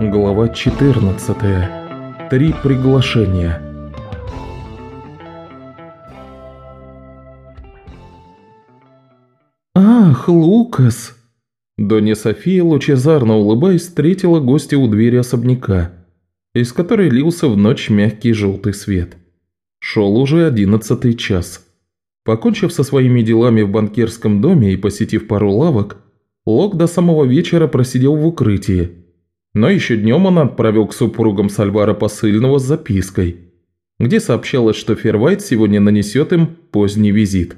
Глава 14. Три приглашения. «Ах, Лукас!» Донья София, лучезарно улыбаясь, встретила гостя у двери особняка, из которой лился в ночь мягкий желтый свет. Шел уже одиннадцатый час. Покончив со своими делами в банкирском доме и посетив пару лавок, Лок до самого вечера просидел в укрытии. Но еще днем он отправил к супругам Сальвара посыльного с запиской, где сообщалось, что Фервайт сегодня нанесет им поздний визит.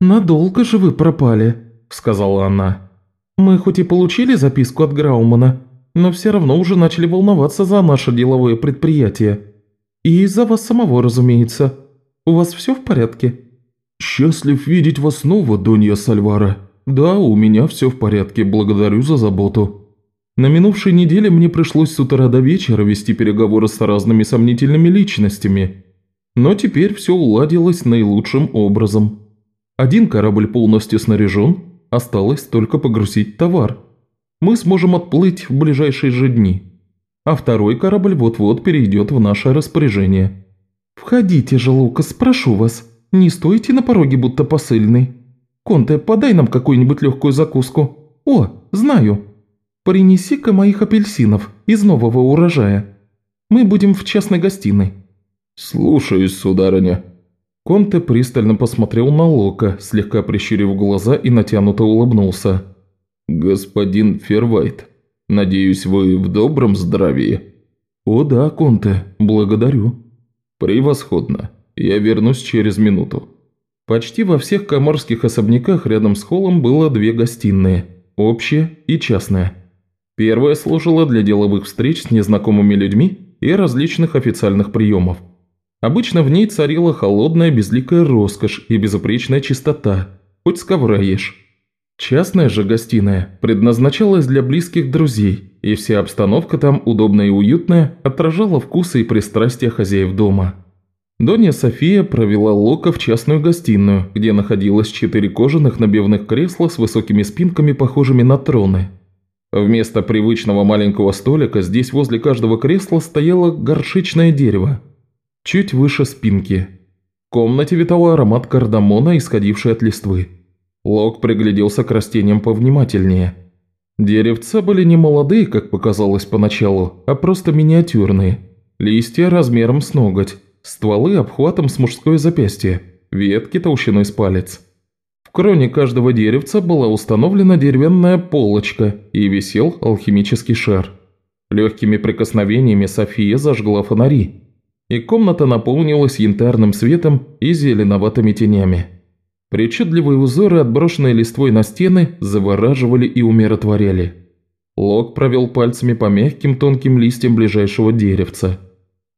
«Надолго же вы пропали», – сказала она. «Мы хоть и получили записку от Граумана, но все равно уже начали волноваться за наше деловое предприятие. И из-за вас самого, разумеется. У вас все в порядке?» «Счастлив видеть вас снова, Донья Сальвара. Да, у меня все в порядке, благодарю за заботу». На минувшей неделе мне пришлось с утра до вечера вести переговоры с разными сомнительными личностями. Но теперь все уладилось наилучшим образом. Один корабль полностью снаряжен, осталось только погрузить товар. Мы сможем отплыть в ближайшие же дни. А второй корабль вот-вот перейдет в наше распоряжение. «Входите же, Лукас, прошу вас, не стойте на пороге, будто посыльный. Конте, подай нам какую-нибудь легкую закуску. О, знаю, принеси-ка моих апельсинов из нового урожая. Мы будем в частной гостиной». «Слушаюсь, сударыня». Конте пристально посмотрел на Лока, слегка прищурив глаза и натянуто улыбнулся. «Господин Фервайт, надеюсь, вы в добром здравии?» «О да, Конте, благодарю». «Превосходно. Я вернусь через минуту». Почти во всех коморских особняках рядом с холлом было две гостиные – общая и частная. Первая служила для деловых встреч с незнакомыми людьми и различных официальных приемов. Обычно в ней царила холодная безликая роскошь и безупречная чистота, хоть с ковра ешь. Частная же гостиная предназначалась для близких друзей, и вся обстановка там удобная и уютная отражала вкусы и пристрастия хозяев дома. Донья София провела Лока в частную гостиную, где находилось четыре кожаных набивных кресла с высокими спинками, похожими на троны – Вместо привычного маленького столика здесь возле каждого кресла стояло горшечное дерево, чуть выше спинки. В комнате витал аромат кардамона, исходивший от листвы. Лок пригляделся к растениям повнимательнее. Деревца были не молодые, как показалось поначалу, а просто миниатюрные. Листья размером с ноготь, стволы обхватом с мужское запястье, ветки толщиной с палец кроне каждого деревца была установлена деревянная полочка и висел алхимический шар. Легкими прикосновениями София зажгла фонари, и комната наполнилась янтарным светом и зеленоватыми тенями. Причудливые узоры, отброшенные листвой на стены, завораживали и умиротворяли. Лок провел пальцами по мягким тонким листьям ближайшего деревца.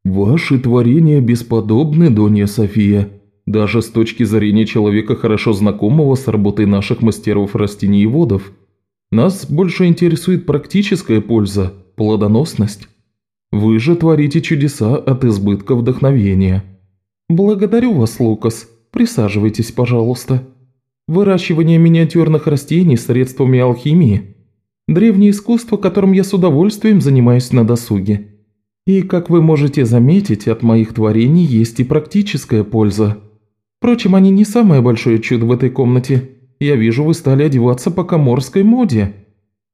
«Ваши творения бесподобны, Донья София», даже с точки зрения человека, хорошо знакомого с работой наших мастеров растениеводов, нас больше интересует практическая польза, плодоносность. Вы же творите чудеса от избытка вдохновения. Благодарю вас, Лукас. Присаживайтесь, пожалуйста. Выращивание миниатюрных растений средствами алхимии – древнее искусство, которым я с удовольствием занимаюсь на досуге. И, как вы можете заметить, от моих творений есть и практическая польза. Впрочем, они не самое большое чудо в этой комнате. Я вижу, вы стали одеваться по коморской моде».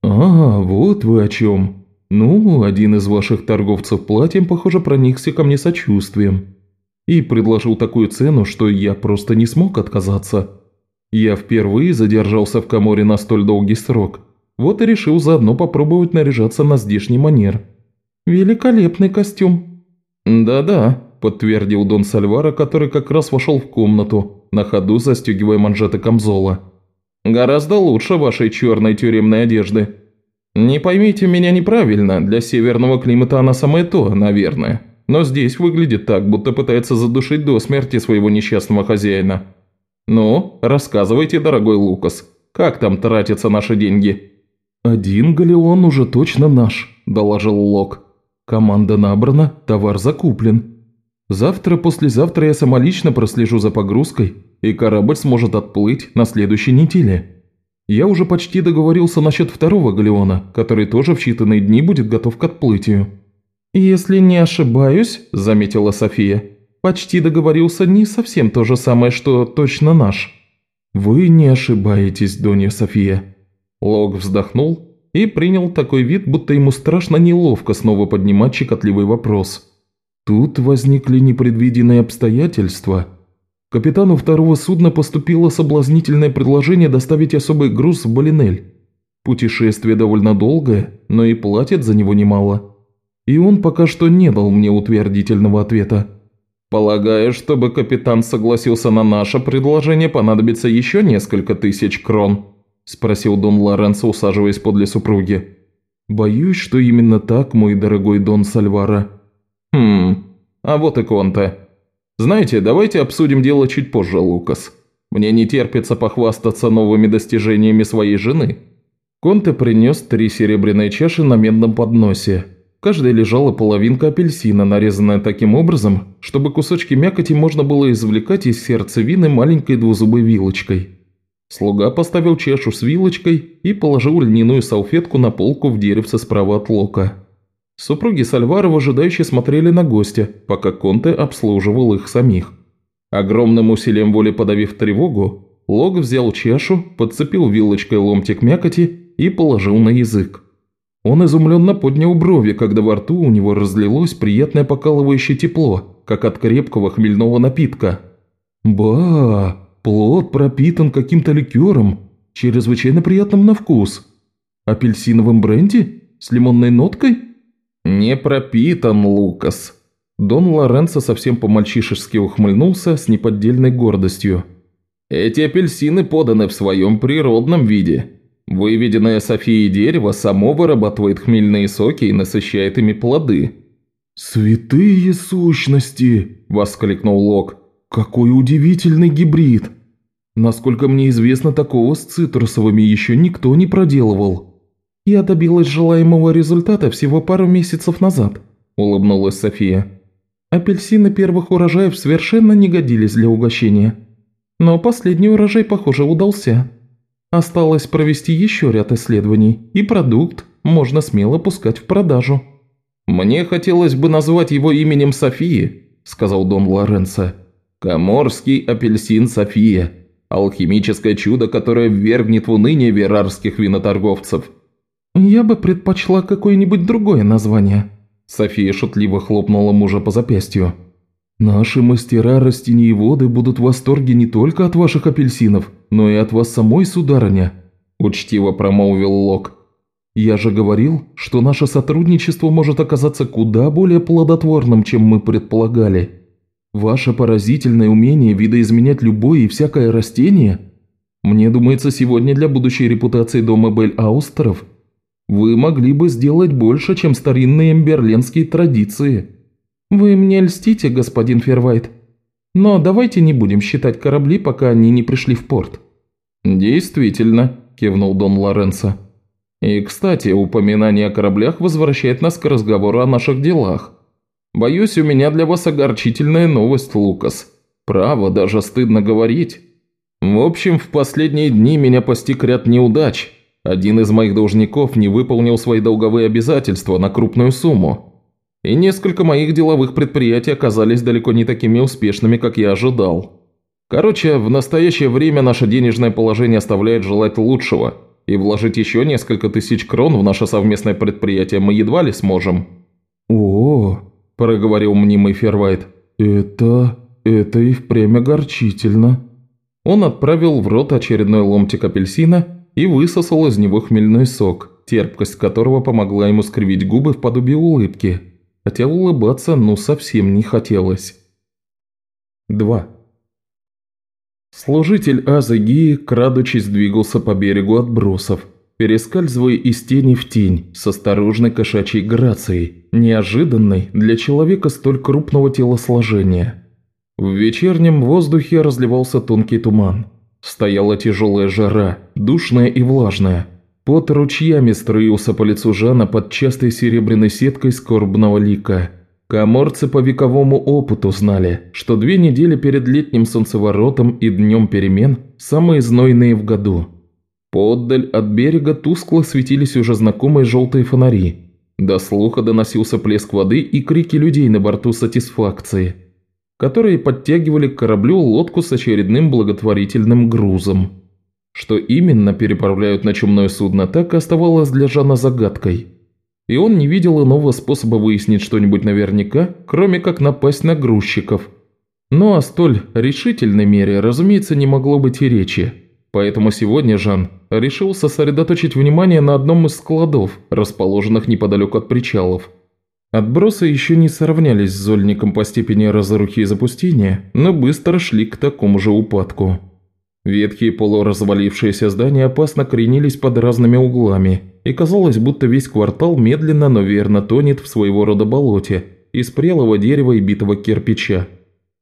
«А, вот вы о чем. Ну, один из ваших торговцев платьем, похоже, проникся ко мне сочувствием. И предложил такую цену, что я просто не смог отказаться. Я впервые задержался в коморе на столь долгий срок. Вот и решил заодно попробовать наряжаться на здешний манер». «Великолепный костюм». «Да-да», подтвердил Дон Сальвара, который как раз вошел в комнату, на ходу застегивая манжеты камзола. «Гораздо лучше вашей черной тюремной одежды. Не поймите меня неправильно, для северного климата она самое то, наверное. Но здесь выглядит так, будто пытается задушить до смерти своего несчастного хозяина. Ну, рассказывайте, дорогой Лукас, как там тратятся наши деньги?» «Один галеон уже точно наш», – доложил Лок. «Команда набрана, товар закуплен. Завтра-послезавтра я самолично прослежу за погрузкой, и корабль сможет отплыть на следующей неделе». Я уже почти договорился насчет второго галеона, который тоже в считанные дни будет готов к отплытию». «Если не ошибаюсь», – заметила София, – «почти договорился не совсем то же самое, что точно наш». «Вы не ошибаетесь, Донья София». Лог вздохнул и принял такой вид, будто ему страшно неловко снова поднимать щекотливый вопрос. «Тут возникли непредвиденные обстоятельства. Капитану второго судна поступило соблазнительное предложение доставить особый груз в Балинель. Путешествие довольно долгое, но и платят за него немало. И он пока что не дал мне утвердительного ответа. Полагаю, чтобы капитан согласился на наше предложение, понадобится еще несколько тысяч крон», – спросил Дон Лоренцо, усаживаясь подле супруги. «Боюсь, что именно так, мой дорогой Дон Сальвара». «Хм, а вот и Конте. Знаете, давайте обсудим дело чуть позже, Лукас. Мне не терпится похвастаться новыми достижениями своей жены». Конте принес три серебряные чаши на медном подносе, каждой лежала половинка апельсина, нарезанная таким образом, чтобы кусочки мякоти можно было извлекать из сердцевины маленькой двузубой вилочкой. Слуга поставил чашу с вилочкой и положил льняную салфетку на полку в деревце справа от лока. Супруги Сальвара ожидающе смотрели на гостя, пока Конте обслуживал их самих. Огромным усилием воли подавив тревогу, Лок взял чашу, подцепил вилочкой ломтик мякоти и положил на язык. Он изумленно поднял брови, когда во рту у него разлилось приятное покалывающее тепло, как от крепкого хмельного напитка. «Ба, плод пропитан каким-то ликером, чрезвычайно приятным на вкус. Апельсиновым бренди? С лимонной ноткой?» «Не пропитан, Лукас». Дон Лоренцо совсем по-мальчишески ухмыльнулся с неподдельной гордостью. «Эти апельсины поданы в своем природном виде. Выведенное Софией дерево само вырабатывает хмельные соки и насыщает ими плоды». «Святые сущности!» – воскликнул Лок. «Какой удивительный гибрид! Насколько мне известно, такого с цитрусовыми еще никто не проделывал». «Я добилась желаемого результата всего пару месяцев назад», – улыбнулась София. «Апельсины первых урожаев совершенно не годились для угощения. Но последний урожай, похоже, удался». Осталось провести еще ряд исследований, и продукт можно смело пускать в продажу». «Мне хотелось бы назвать его именем Софии», – сказал Дон Лоренцо. «Коморский апельсин София. Алхимическое чудо, которое ввергнет в уныние верарских виноторговцев». «Я бы предпочла какое-нибудь другое название», – София шутливо хлопнула мужа по запястью. «Наши мастера растениеводы будут в восторге не только от ваших апельсинов, но и от вас самой, сударыня», – учтиво промолвил Лок. «Я же говорил, что наше сотрудничество может оказаться куда более плодотворным, чем мы предполагали. Ваше поразительное умение видоизменять любое и всякое растение, мне думается, сегодня для будущей репутации дома Бель-Аустеров вы могли бы сделать больше, чем старинные эмберленские традиции». «Вы мне льстите, господин Фервайт. Но давайте не будем считать корабли, пока они не пришли в порт». «Действительно», – кивнул Дон Лоренцо. «И, кстати, упоминание о кораблях возвращает нас к разговору о наших делах. Боюсь, у меня для вас огорчительная новость, Лукас. Право, даже стыдно говорить. В общем, в последние дни меня постиг ряд неудач. Один из моих должников не выполнил свои долговые обязательства на крупную сумму» и несколько моих деловых предприятий оказались далеко не такими успешными, как я ожидал. Короче, в настоящее время наше денежное положение оставляет желать лучшего, и вложить еще несколько тысяч крон в наше совместное предприятие мы едва ли сможем». «О, – проговорил мнимый Фервайт, – это... это и впрямь огорчительно». Он отправил в рот очередной ломтик апельсина и высосал из него хмельной сок, терпкость которого помогла ему скривить губы в подобие улыбки – хотя улыбаться ну совсем не хотелось. 2. Служитель Азы крадучись, двигался по берегу отбросов, перескальзывая из тени в тень с осторожной кошачьей грацией, неожиданной для человека столь крупного телосложения. В вечернем воздухе разливался тонкий туман. Стояла тяжелая жара, душная и влажная, Пот ручьями струился по лицу Жана под частой серебряной сеткой скорбного лика. Коморцы по вековому опыту знали, что две недели перед летним солнцеворотом и днем перемен самые знойные в году. Поддаль от берега тускло светились уже знакомые желтые фонари. До слуха доносился плеск воды и крики людей на борту сатисфакции, которые подтягивали к кораблю лодку с очередным благотворительным грузом. Что именно переправляют на чумное судно, так и оставалось для Жана загадкой. И он не видел иного способа выяснить что-нибудь наверняка, кроме как напасть на грузчиков. Но о столь решительной мере, разумеется, не могло быть и речи. Поэтому сегодня Жан решил сосредоточить внимание на одном из складов, расположенных неподалеку от причалов. Отбросы еще не сравнялись с Зольником по степени разрухи и запустения, но быстро шли к такому же упадку. Ветхие полуразвалившиеся здания опасно кренились под разными углами, и казалось, будто весь квартал медленно, но верно тонет в своего рода болоте из прелого дерева и битого кирпича.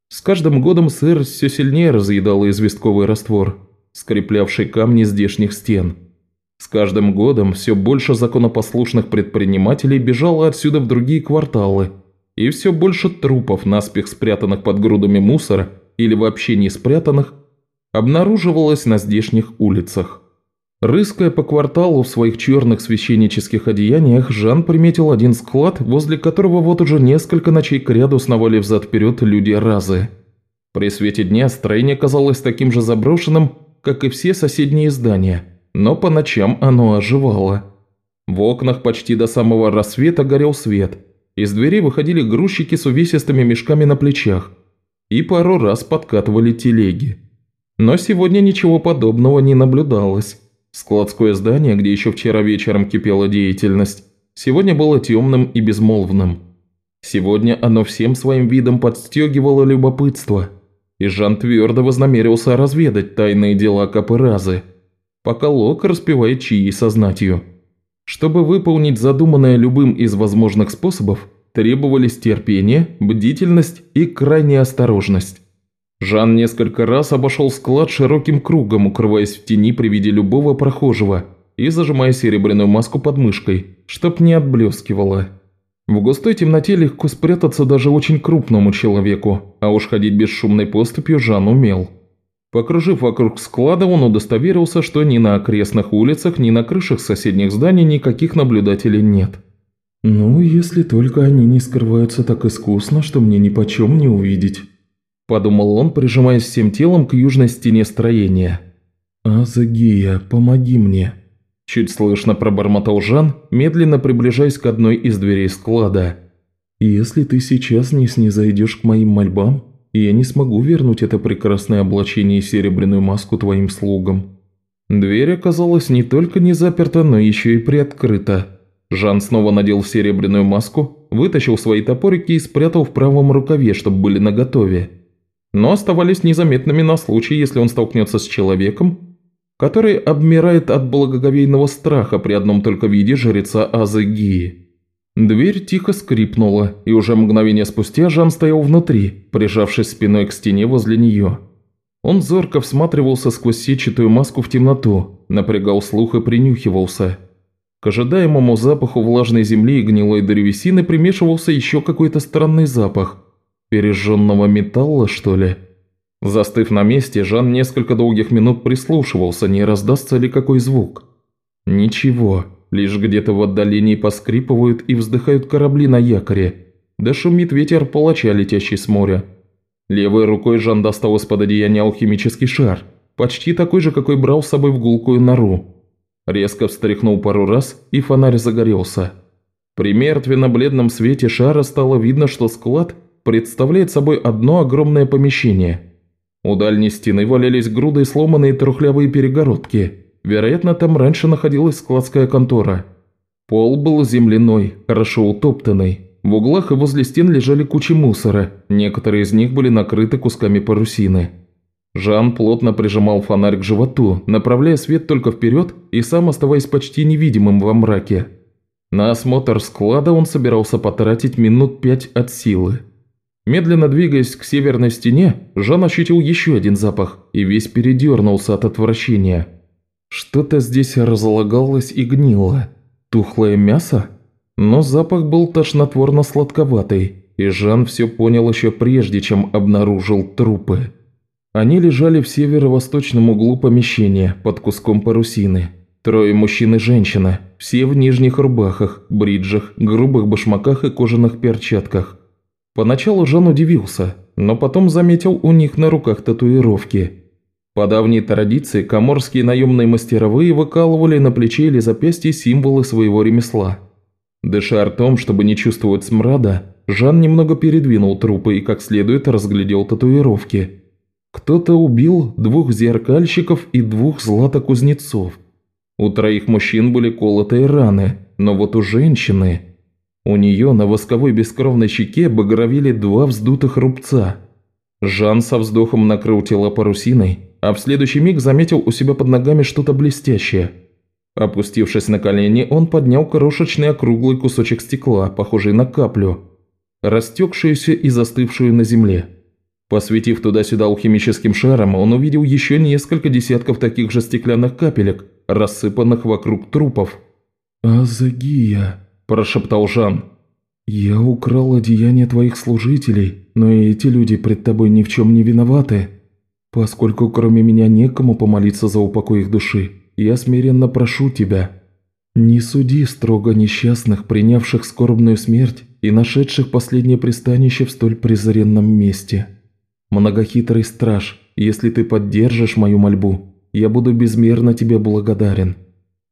С каждым годом сырость все сильнее разъедала известковый раствор, скреплявший камни здешних стен. С каждым годом все больше законопослушных предпринимателей бежало отсюда в другие кварталы, и все больше трупов, наспех спрятанных под грудами мусора или вообще не спрятанных, обнаруживалось на здешних улицах. Рыская по кварталу в своих черных священнических одеяниях, Жан приметил один склад, возле которого вот уже несколько ночей кряду сновали взад-вперед люди-разы. При свете дня строение казалось таким же заброшенным, как и все соседние здания, но по ночам оно оживало. В окнах почти до самого рассвета горел свет, из дверей выходили грузчики с увесистыми мешками на плечах и пару раз подкатывали телеги. Но сегодня ничего подобного не наблюдалось. Складское здание, где еще вчера вечером кипела деятельность, сегодня было темным и безмолвным. Сегодня оно всем своим видом подстегивало любопытство, и Жан твердо вознамерился разведать тайные дела Капыразы, пока Лок распевает чьи со. Чтобы выполнить задуманное любым из возможных способов, требовались терпение, бдительность и крайняя осторожность. Жан несколько раз обошел склад широким кругом, укрываясь в тени при виде любого прохожего и зажимая серебряную маску под мышкой, чтоб не отблескивала. В густой темноте легко спрятаться даже очень крупному человеку, а уж ходить бесшумной поступью Жан умел. Покружив вокруг склада, он удостоверился, что ни на окрестных улицах, ни на крышах соседних зданий никаких наблюдателей нет. «Ну, если только они не скрываются так искусно, что мне ни почем не увидеть», подумал он, прижимаясь всем телом к южной стене строения. «Азагия, помоги мне!» Чуть слышно пробормотал Жан, медленно приближаясь к одной из дверей склада. «Если ты сейчас не снизойдешь к моим мольбам, я не смогу вернуть это прекрасное облачение и серебряную маску твоим слугам». Дверь оказалась не только не заперта, но еще и приоткрыта. Жан снова надел серебряную маску, вытащил свои топорики и спрятал в правом рукаве, чтобы были наготове но оставались незаметными на случай, если он столкнется с человеком, который обмирает от благоговейного страха при одном только виде жреца Азыгии. Дверь тихо скрипнула, и уже мгновение спустя Жан стоял внутри, прижавшись спиной к стене возле нее. Он зорко всматривался сквозь сетчатую маску в темноту, напрягал слух и принюхивался. К ожидаемому запаху влажной земли и гнилой древесины примешивался еще какой-то странный запах – Пережженного металла, что ли? Застыв на месте, Жан несколько долгих минут прислушивался, не раздастся ли какой звук. Ничего, лишь где-то в отдалении поскрипывают и вздыхают корабли на якоре, да шумит ветер палача, летящий с моря. Левой рукой Жан достал из-под одеяния алхимический шар, почти такой же, какой брал с собой в гулкую нору. Резко встряхнул пару раз, и фонарь загорелся. При мертвенно-бледном свете шара стало видно, что склад – представляет собой одно огромное помещение. У дальней стены валялись груды сломанные трухлявые перегородки. Вероятно, там раньше находилась складская контора. Пол был земляной, хорошо утоптанный. В углах и возле стен лежали кучи мусора, некоторые из них были накрыты кусками парусины. Жан плотно прижимал фонарь к животу, направляя свет только вперед и сам оставаясь почти невидимым во мраке. На осмотр склада он собирался потратить минут пять от силы. Медленно двигаясь к северной стене, Жан ощутил еще один запах и весь передернулся от отвращения. Что-то здесь разлагалось и гнило. Тухлое мясо? Но запах был тошнотворно-сладковатый, и Жан все понял еще прежде, чем обнаружил трупы. Они лежали в северо-восточном углу помещения, под куском парусины. Трое мужчин и женщина, все в нижних рубахах, бриджах, грубых башмаках и кожаных перчатках. Поначалу Жан удивился, но потом заметил у них на руках татуировки. По давней традиции, коморские наемные мастеровые выкалывали на плече или запястье символы своего ремесла. Дыша ртом, чтобы не чувствовать смрада, Жан немного передвинул трупы и как следует разглядел татуировки – кто-то убил двух зеркальщиков и двух златокузнецов. У троих мужчин были колотые раны, но вот у женщины... У нее на восковой бескровной щеке багровели два вздутых рубца. Жан со вздохом накрыл тело парусиной, а в следующий миг заметил у себя под ногами что-то блестящее. Опустившись на колени, он поднял крошечный округлый кусочек стекла, похожий на каплю, растекшуюся и застывшую на земле. Посветив туда-сюда алхимическим шаром, он увидел еще несколько десятков таких же стеклянных капелек, рассыпанных вокруг трупов. «Азагия», – прошептал Жан. «Я украл одеяние твоих служителей, но и эти люди пред тобой ни в чем не виноваты. Поскольку кроме меня некому помолиться за упокой их души, я смиренно прошу тебя, не суди строго несчастных, принявших скорбную смерть и нашедших последнее пристанище в столь презренном месте». Многохитрый страж, если ты поддержишь мою мольбу, я буду безмерно тебе благодарен».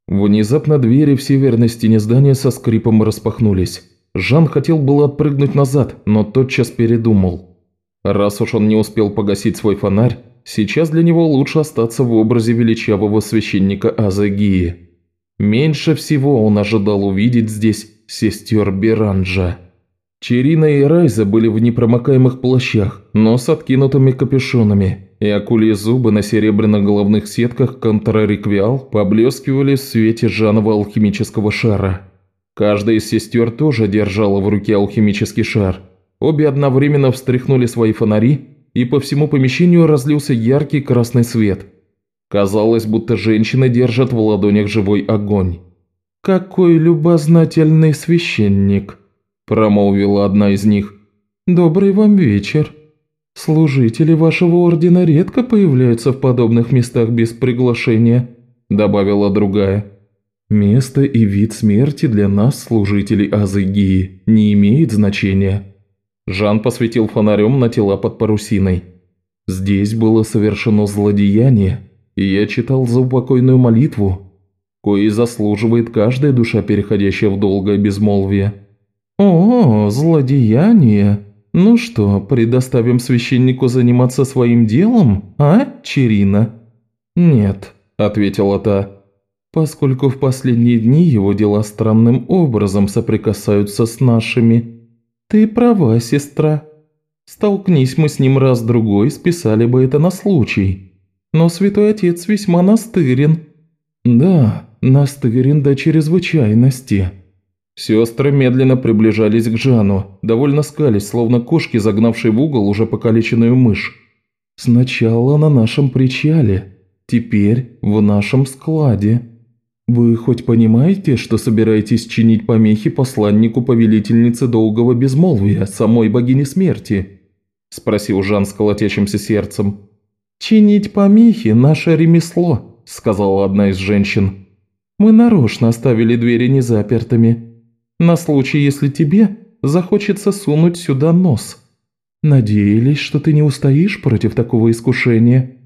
Внезапно двери в северной стене здания со скрипом распахнулись. Жан хотел было отпрыгнуть назад, но тотчас передумал. Раз уж он не успел погасить свой фонарь, сейчас для него лучше остаться в образе величавого священника Азагии. Меньше всего он ожидал увидеть здесь сестер Беранджа. Черина и Райза были в непромокаемых плащах, но с откинутыми капюшонами, и акульи зубы на серебряных головных сетках контрареквиал поблескивали в свете Жанова алхимического шара. Каждая из сестер тоже держала в руке алхимический шар. Обе одновременно встряхнули свои фонари, и по всему помещению разлился яркий красный свет. Казалось, будто женщины держат в ладонях живой огонь. «Какой любознательный священник!» промолвила одна из них. «Добрый вам вечер. Служители вашего ордена редко появляются в подобных местах без приглашения», добавила другая. «Место и вид смерти для нас, служителей Азыгии, не имеет значения». Жан посветил фонарем на тела под парусиной. «Здесь было совершено злодеяние, и я читал заупокойную молитву, кое заслуживает каждая душа, переходящая в долгое безмолвие». «О, злодеяние! Ну что, предоставим священнику заниматься своим делом, а, Черина?» «Нет», – ответила та, – «поскольку в последние дни его дела странным образом соприкасаются с нашими». «Ты права, сестра. Столкнись мы с ним раз-другой, списали бы это на случай. Но святой отец весьма настырен». «Да, настырен до чрезвычайности». Сестры медленно приближались к Жану, довольно скались, словно кошки, загнавшие в угол уже покалеченную мышь. «Сначала на нашем причале, теперь в нашем складе. Вы хоть понимаете, что собираетесь чинить помехи посланнику повелительницы долгого безмолвия, самой богини смерти?» – спросил Жан с колотящимся сердцем. «Чинить помехи – наше ремесло», – сказала одна из женщин. «Мы нарочно оставили двери незапертыми» на случай, если тебе захочется сунуть сюда нос. Надеялись, что ты не устоишь против такого искушения.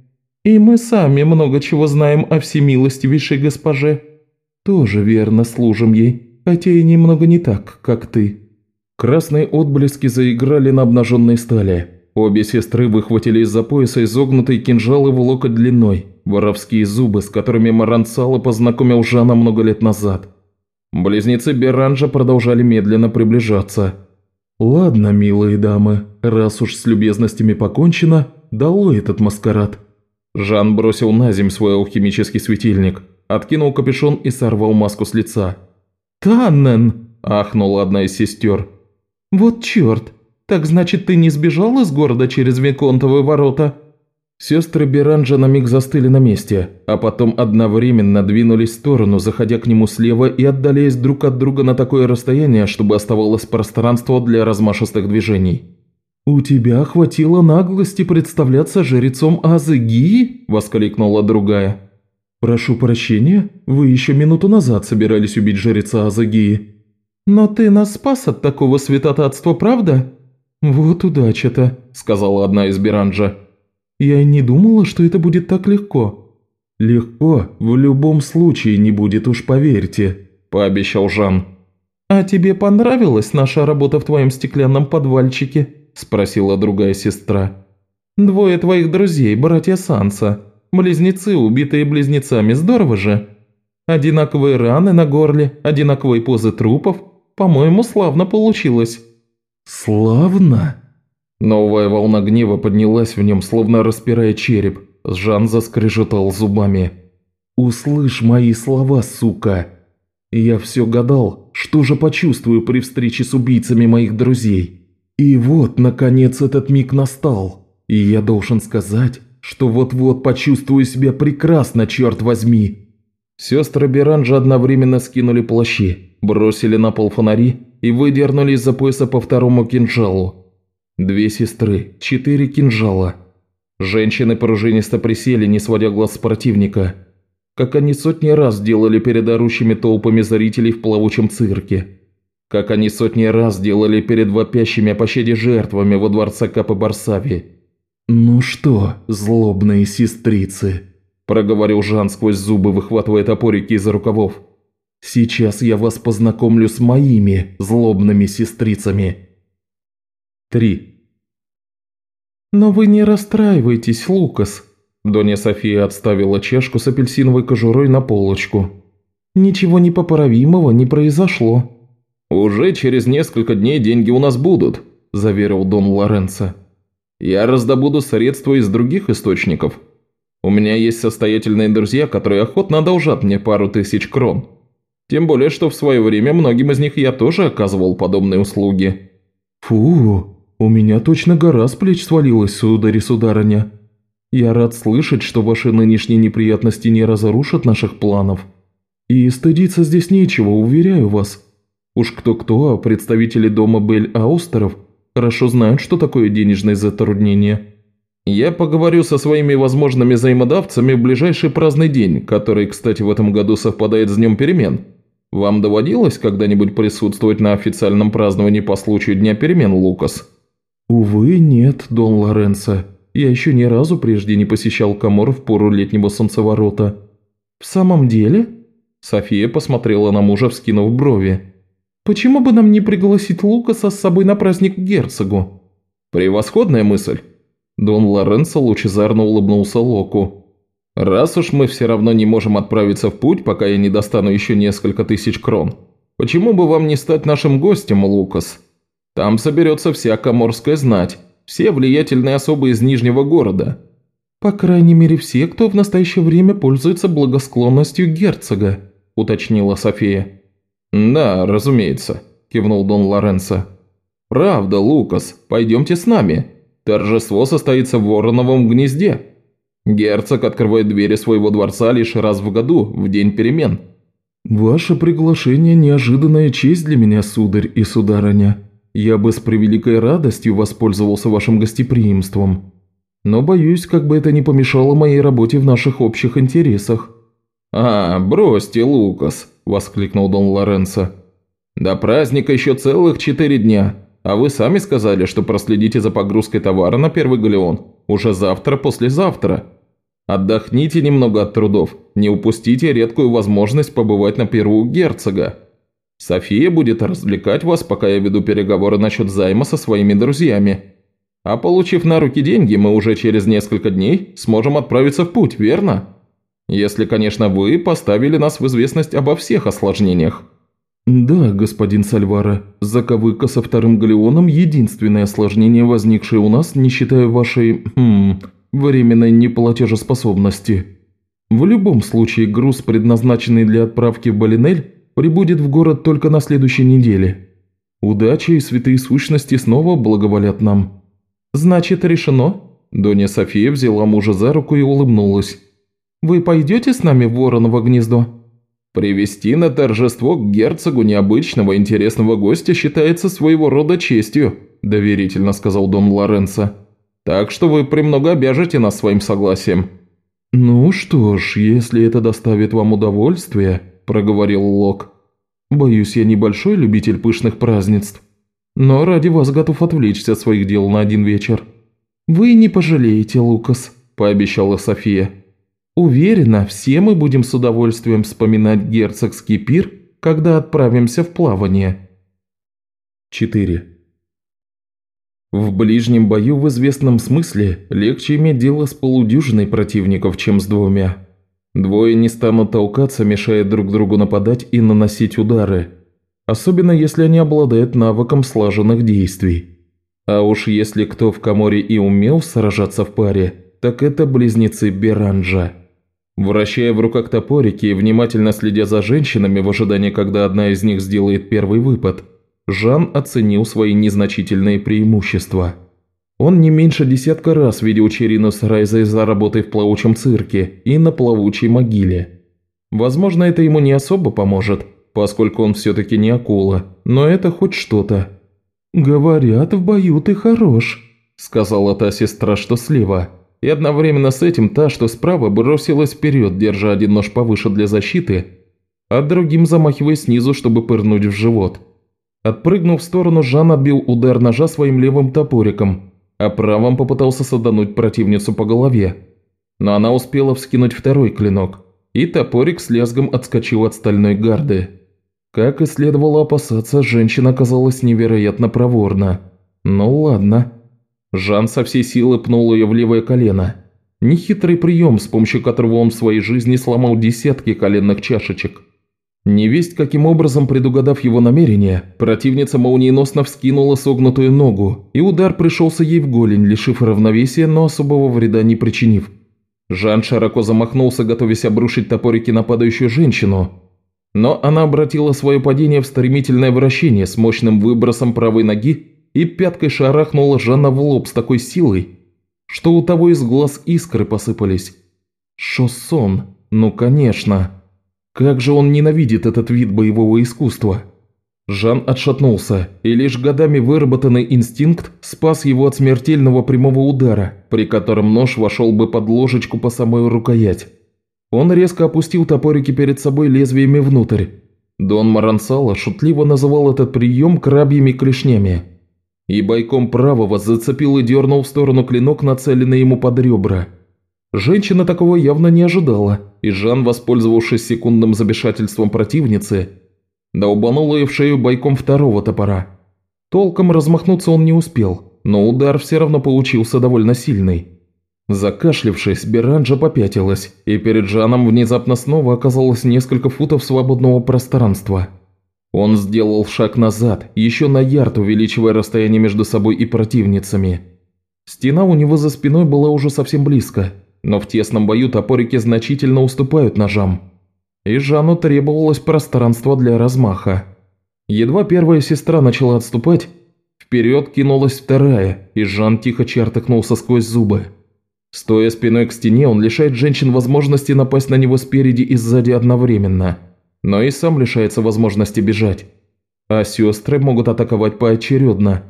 И мы сами много чего знаем о всемилостивейшей госпоже. Тоже верно служим ей, хотя и немного не так, как ты». Красные отблески заиграли на обнаженной стали. Обе сестры выхватили из-за пояса изогнутые кинжалы в локоть длиной, воровские зубы, с которыми Маранцало познакомил Жана много лет назад. Близнецы Беранжа продолжали медленно приближаться. «Ладно, милые дамы, раз уж с любезностями покончено, дало этот маскарад». Жан бросил на земь свой алхимический светильник, откинул капюшон и сорвал маску с лица. «Таннен!» – ахнула одна из сестер. «Вот черт! Так значит, ты не сбежал из города через Виконтовые ворота?» Сестры Биранджа на миг застыли на месте, а потом одновременно двинулись в сторону, заходя к нему слева и отдаляясь друг от друга на такое расстояние, чтобы оставалось пространство для размашистых движений. «У тебя хватило наглости представляться жрецом Азыги?» – воскликнула другая. «Прошу прощения, вы еще минуту назад собирались убить жреца Азыги. «Но ты нас спас от такого святотатства, правда?» «Вот удача-то», – сказала одна из Биранджа. «Я и не думала, что это будет так легко». «Легко в любом случае не будет, уж поверьте», – пообещал Жан. «А тебе понравилась наша работа в твоем стеклянном подвальчике?» – спросила другая сестра. «Двое твоих друзей, братья Санса, близнецы, убитые близнецами, здорово же? Одинаковые раны на горле, одинаковые позы трупов. По-моему, славно получилось». «Славно?» Новая волна гнева поднялась в нем, словно распирая череп. Жан заскрежетал зубами. «Услышь мои слова, сука! Я все гадал, что же почувствую при встрече с убийцами моих друзей. И вот, наконец, этот миг настал. И я должен сказать, что вот-вот почувствую себя прекрасно, черт возьми!» Сестры Биранджа одновременно скинули плащи, бросили на пол фонари и выдернули из-за пояса по второму кинжалу. Две сестры, четыре кинжала. Женщины пружинисто присели, не сводя глаз с противника, как они сотни раз делали перед орущими толпами зрителей в плавучем цирке. Как они сотни раз делали перед вопящими о пощаде жертвами во дворце Капы Барсави. «Ну что, злобные сестрицы?» – проговорил Жан сквозь зубы, выхватывая топорики из рукавов. «Сейчас я вас познакомлю с моими злобными сестрицами». 3. «Но вы не расстраивайтесь, Лукас», – Донья София отставила чашку с апельсиновой кожурой на полочку. «Ничего непоправимого не произошло». «Уже через несколько дней деньги у нас будут», – заверил Дон Лоренцо. «Я раздобуду средства из других источников. У меня есть состоятельные друзья, которые охотно одолжат мне пару тысяч крон. Тем более, что в свое время многим из них я тоже оказывал подобные услуги». «Фу, у меня точно гора с плеч свалилась, сударь и сударыня. Я рад слышать, что ваши нынешние неприятности не разрушат наших планов. И стыдиться здесь нечего, уверяю вас. Уж кто-кто, а представители дома Бель-Аустеров хорошо знают, что такое денежные затруднения». Я поговорю со своими возможными взаимодавцами в ближайший праздный день, который, кстати, в этом году совпадает с Днем перемен. Вам доводилось когда-нибудь присутствовать на официальном праздновании по случаю Дня перемен, Лукас?» «Увы, нет, Дон Лоренцо. Я еще ни разу прежде не посещал Камор в пору летнего солнцеворота». «В самом деле?» София посмотрела на мужа, вскинув брови. «Почему бы нам не пригласить Лукаса с собой на праздник к герцогу?» «Превосходная мысль. Дон Лоренцо лучезарно улыбнулся Локу. «Раз уж мы все равно не можем отправиться в путь, пока я не достану еще несколько тысяч крон, почему бы вам не стать нашим гостем, Лукас? Там соберется вся коморская знать, все влиятельные особы из Нижнего города». «По крайней мере, все, кто в настоящее время пользуется благосклонностью герцога», – уточнила София. «Да, разумеется», – кивнул Дон Лоренцо. «Правда, Лукас, пойдемте с нами. Торжество состоится в Вороновом гнезде. Герцог открывает двери своего дворца лишь раз в году, в день перемен». «Ваше приглашение – неожиданная честь для меня, сударь и сударыня. Я бы с превеликой радостью воспользовался вашим гостеприимством. Но боюсь, как бы это не помешало моей работе в наших общих интересах». «А, бросьте, Лукас!» – воскликнул Дон Лоренцо. «До праздника еще целых четыре дня. А вы сами сказали, что проследите за погрузкой товара на первый галеон. Уже завтра, послезавтра. Отдохните немного от трудов. Не упустите редкую возможность побывать на перу герцога. София будет развлекать вас, пока я веду переговоры насчет займа со своими друзьями. А получив на руки деньги, мы уже через несколько дней сможем отправиться в путь, верно? Если, конечно, вы поставили нас в известность обо всех осложнениях. «Да, господин Сальвара, заковыка со вторым галеоном – единственное осложнение, возникшее у нас, не считая вашей, хм, временной неплатежеспособности. В любом случае, груз, предназначенный для отправки в Балинель, прибудет в город только на следующей неделе. Удачи и святые сущности снова благоволят нам». «Значит, решено?» Донья София взяла мужа за руку и улыбнулась. «Вы пойдете с нами в Вороново гнездо?» Привести на торжество к герцогу необычного интересного гостя считается своего рода честью», – доверительно сказал Дон Лоренцо. «Так что вы премного обяжете нас своим согласием». «Ну что ж, если это доставит вам удовольствие», – проговорил Лок. «Боюсь, я небольшой любитель пышных празднеств, но ради вас готов отвлечься от своих дел на один вечер». «Вы не пожалеете, Лукас», – пообещала София. «Уверена, все мы будем с удовольствием вспоминать герцогский пир, когда отправимся в плавание». 4. В ближнем бою в известном смысле легче иметь дело с полудюжиной противников, чем с двумя. Двое не станут толкаться, мешая друг другу нападать и наносить удары. Особенно если они обладают навыком слаженных действий. А уж если кто в Каморе и умел сражаться в паре, так это близнецы Беранжа. Вращая в руках топорики и внимательно следя за женщинами в ожидании, когда одна из них сделает первый выпад – Жан оценил свои незначительные преимущества. Он не меньше десятка раз видел Черину с Райзой за работой в плавучем цирке и на плавучей могиле. Возможно, это ему не особо поможет, поскольку он все-таки не акула, но это хоть что-то. «Говорят, в бою ты хорош», – сказала та сестра, что слева. И одновременно с этим та, что справа, бросилась вперед, держа один нож повыше для защиты, а другим замахиваясь снизу, чтобы пырнуть в живот – Отпрыгнув в сторону, Жан отбил удар ножа своим левым топориком, а правым попытался садануть противницу по голове. Но она успела вскинуть второй клинок, и топорик с лязгом отскочил от стальной гарды. Как и следовало опасаться, женщина оказалась невероятно проворна. Ну ладно. Жан со всей силы пнул ее в левое колено. Нехитрый прием, с помощью которого он в своей жизни сломал десятки коленных чашечек. Невесть, каким образом предугадав его намерение, противница молниеносно вскинула согнутую ногу, и удар пришелся ей в голень, лишив равновесия, но особого вреда не причинив. Жан широко замахнулся, готовясь обрушить топорики на падающую женщину, но она обратила свое падение в стремительное вращение с мощным выбросом правой ноги и пяткой шарахнула Жанна в лоб с такой силой, что у того из глаз искры посыпались. Шоссон, ну конечно. Как же он ненавидит этот вид боевого искусства. Жан отшатнулся, и лишь годами выработанный инстинкт спас его от смертельного прямого удара, при котором нож вошел бы под ложечку по самой рукоять. Он резко опустил топорики перед собой лезвиями внутрь. Дон Марансала шутливо называл этот прием крабьими клешнями. И бойком правого зацепил и дернул в сторону клинок, нацеленный ему под ребра – Женщина такого явно не ожидала, и Жан, воспользовавшись секундным замешательством противницы, долбанул ее в шею бойком второго топора. Толком размахнуться он не успел, но удар все равно получился довольно сильный. Закашлившись, Беранджа попятилась, и перед Жаном внезапно снова оказалось несколько футов свободного пространства. Он сделал шаг назад, еще на ярд увеличивая расстояние между собой и противницами. Стена у него за спиной была уже совсем близко, но в тесном бою топорики значительно уступают ножам. И Жану требовалось пространство для размаха. Едва первая сестра начала отступать, вперед кинулась вторая, и Жан тихо чертыхнулся сквозь зубы. Стоя спиной к стене, он лишает женщин возможности напасть на него спереди и сзади одновременно, но и сам лишается возможности бежать. А сестры могут атаковать поочередно.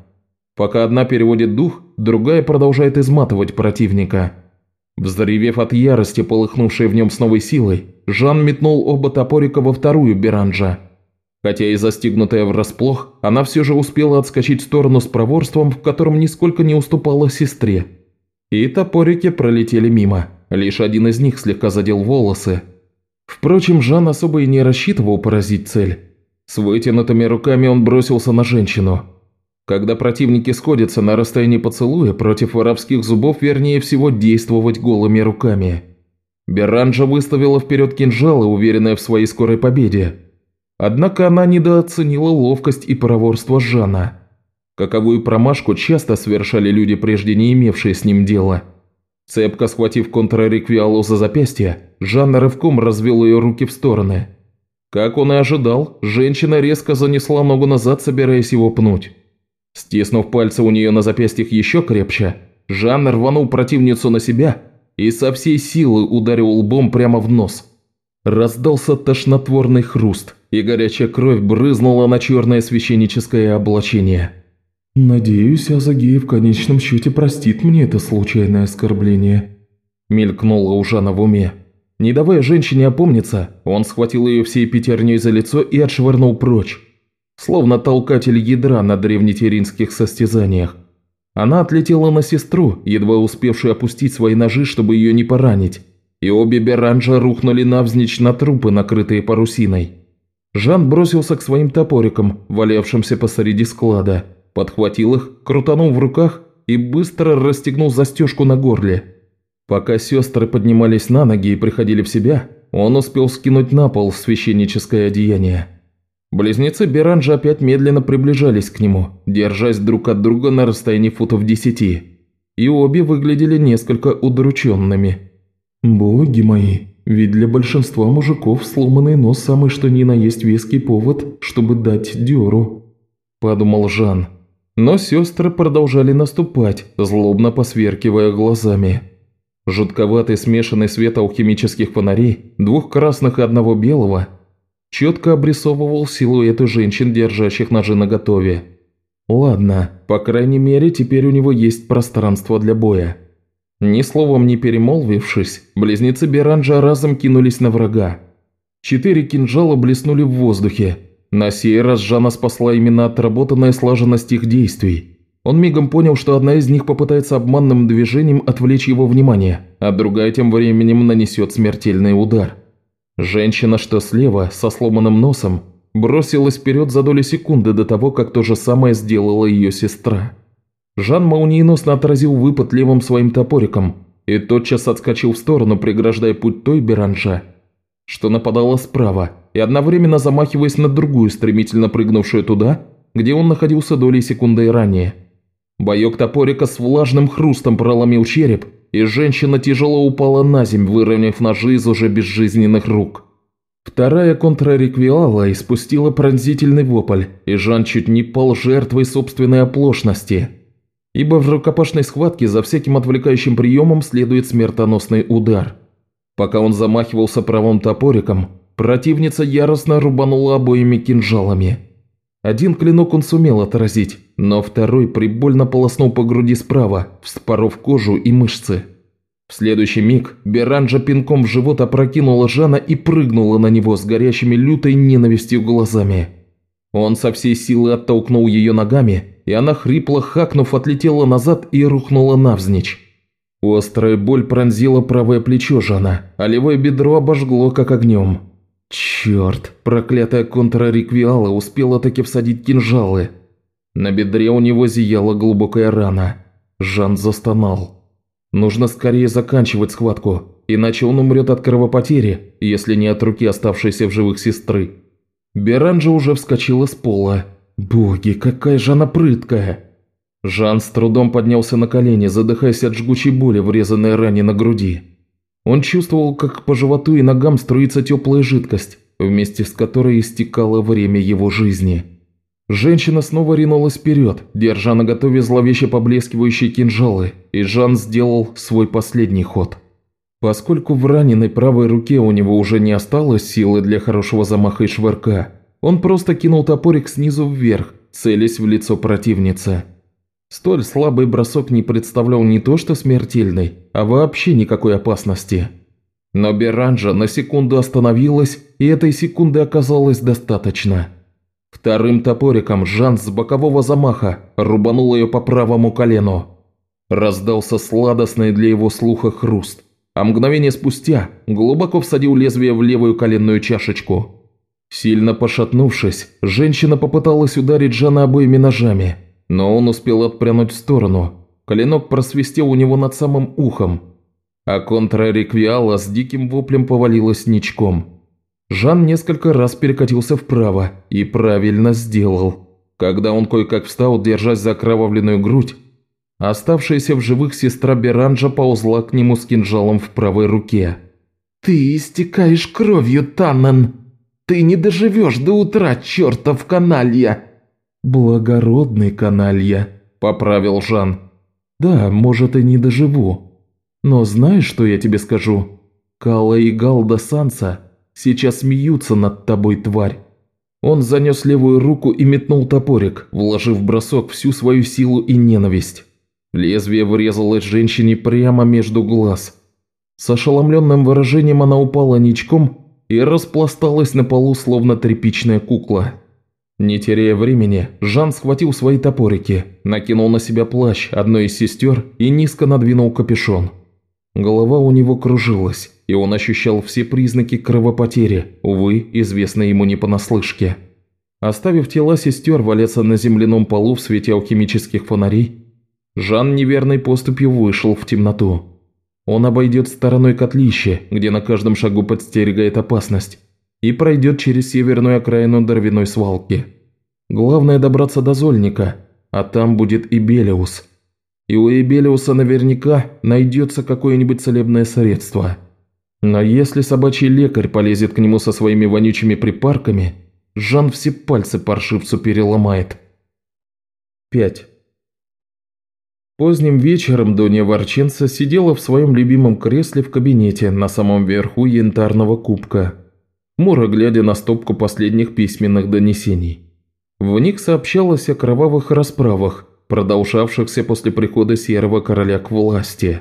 Пока одна переводит дух, другая продолжает изматывать противника. Взревев от ярости, полыхнувшей в нем с новой силой, Жан метнул оба топорика во вторую Беранжа. Хотя и застигнутая врасплох, она все же успела отскочить в сторону с проворством, в котором нисколько не уступала сестре. И топорики пролетели мимо, лишь один из них слегка задел волосы. Впрочем, Жан особо и не рассчитывал поразить цель. С вытянутыми руками он бросился на женщину – когда противники сходятся на расстоянии поцелуя, против воровских зубов вернее всего действовать голыми руками. Беранжа выставила вперед кинжалы, уверенная в своей скорой победе. Однако она недооценила ловкость и проворство Жана. Каковую промашку часто совершали люди, прежде не имевшие с ним дела. Цепко схватив контрареквиалу за запястье, Жан рывком развел ее руки в стороны. Как он и ожидал, женщина резко занесла ногу назад, собираясь его пнуть. Стиснув пальцы у нее на запястьях еще крепче, Жан рванул противницу на себя и со всей силы ударил лбом прямо в нос. Раздался тошнотворный хруст, и горячая кровь брызнула на черное священническое облачение. «Надеюсь, Азагея в конечном счете простит мне это случайное оскорбление», – мелькнула у Жана в уме. Не давая женщине опомниться, он схватил ее всей пятерней за лицо и отшвырнул прочь, словно толкатель ядра на древнетеринских состязаниях. Она отлетела на сестру, едва успевшую опустить свои ножи, чтобы ее не поранить, и обе Беранжа рухнули навзничь на трупы, накрытые парусиной. Жан бросился к своим топорикам, валявшимся посреди склада – подхватил их, крутанул в руках и быстро расстегнул застежку на горле. Пока сестры поднимались на ноги и приходили в себя, он успел скинуть на пол священническое одеяние. Близнецы Беранжа опять медленно приближались к нему, держась друг от друга на расстоянии футов десяти. И обе выглядели несколько удрученными. «Боги мои, ведь для большинства мужиков сломанный нос самый что ни на есть веский повод, чтобы дать дёру», – подумал Жан. Но сестры продолжали наступать, злобно посверкивая глазами. Жутковатый смешанный свет алхимических фонарей, двух красных и одного белого, четко обрисовывал силуэты женщин, держащих ножи наготове. Ладно, по крайней мере, теперь у него есть пространство для боя. Ни словом не перемолвившись, близнецы Беранджа разом кинулись на врага. Четыре кинжала блеснули в воздухе, на сей раз Жанна спасла именно отработанная слаженность их действий. Он мигом понял, что одна из них попытается обманным движением отвлечь его внимание, а другая тем временем нанесет смертельный удар. Женщина, что слева, со сломанным носом, бросилась вперед за доли секунды до того, как то же самое сделала ее сестра. Жан молниеносно отразил выпад левым своим топориком и тотчас отскочил в сторону, преграждая путь той Беранжа, что нападала справа, и одновременно замахиваясь на другую, стремительно прыгнувшую туда, где он находился долей секунды ранее. Боек топорика с влажным хрустом проломил череп, и женщина тяжело упала на земь, выровняв ножи из уже безжизненных рук. Вторая контрареквиала испустила пронзительный вопль, и Жан чуть не пал жертвой собственной оплошности. Ибо в рукопашной схватке за всяким отвлекающим приемом следует смертоносный удар – Пока он замахивался правым топориком, противница яростно рубанула обоими кинжалами. Один клинок он сумел отразить, но второй прибольно полоснул по груди справа, вспоров кожу и мышцы. В следующий миг Беранжа пинком в живот опрокинула Жана и прыгнула на него с горящими лютой ненавистью глазами. Он со всей силы оттолкнул ее ногами, и она хрипло хакнув отлетела назад и рухнула навзничь. Острая боль пронзила правое плечо Жана, а левое бедро обожгло как огнем. Черт, проклятая контрареквиала успела таки всадить кинжалы. На бедре у него зияла глубокая рана. Жан застонал. Нужно скорее заканчивать схватку, иначе он умрет от кровопотери, если не от руки оставшейся в живых сестры. Беранжа уже вскочила с пола. Боги, какая же она прыткая! Жан с трудом поднялся на колени, задыхаясь от жгучей боли, врезанной ране на груди. Он чувствовал, как по животу и ногам струится теплая жидкость, вместе с которой истекало время его жизни. Женщина снова ринулась вперед, держа на готове зловеще поблескивающие кинжалы, и Жан сделал свой последний ход. Поскольку в раненой правой руке у него уже не осталось силы для хорошего замаха и швырка, он просто кинул топорик снизу вверх, целясь в лицо противницы. Столь слабый бросок не представлял не то что смертельной, а вообще никакой опасности. Но Беранжа на секунду остановилась, и этой секунды оказалось достаточно. Вторым топориком Жан с бокового замаха рубанул ее по правому колену. Раздался сладостный для его слуха хруст, а мгновение спустя глубоко всадил лезвие в левую коленную чашечку. Сильно пошатнувшись, женщина попыталась ударить Жана обоими ножами – но он успел отпрянуть в сторону. Клинок просвистел у него над самым ухом, а контрареквиала с диким воплем повалилась ничком. Жан несколько раз перекатился вправо и правильно сделал. Когда он кое-как встал, держась за кровавленную грудь, оставшаяся в живых сестра Беранжа ползла к нему с кинжалом в правой руке. «Ты истекаешь кровью, Таннен! Ты не доживешь до утра, чертов каналья!» «Благородный каналья», – поправил Жан. «Да, может и не доживу. Но знаешь, что я тебе скажу? Кала и Галда Санса Сейчас смеются над тобой, тварь. Он занес левую руку и метнул топорик, вложив в бросок всю свою силу и ненависть. Лезвие врезалось женщине прямо между глаз. С ошеломленным выражением она упала ничком и распласталась на полу, словно тряпичная кукла. Не теряя времени, Жан схватил свои топорики, накинул на себя плащ одной из сестер и низко надвинул капюшон. Голова у него кружилась, и он ощущал все признаки кровопотери, увы, известные ему не понаслышке. Оставив тела сестер валяться на земляном полу в свете алхимических фонарей, Жан неверной поступью вышел в темноту. Он обойдет стороной котлище, где на каждом шагу подстерегает опасность, и пройдет через северную окраину дровяной свалки. Главное добраться до Зольника, а там будет и Белиус. И у Эбелиуса наверняка найдется какое-нибудь целебное средство. Но если собачий лекарь полезет к нему со своими вонючими припарками, Жан все пальцы паршивцу переломает. 5. Поздним вечером Донья Ворченца сидела в своем любимом кресле в кабинете на самом верху янтарного кубка, хмуро глядя на стопку последних письменных донесений. В них сообщалось о кровавых расправах, продолжавшихся после прихода Серого Короля к власти.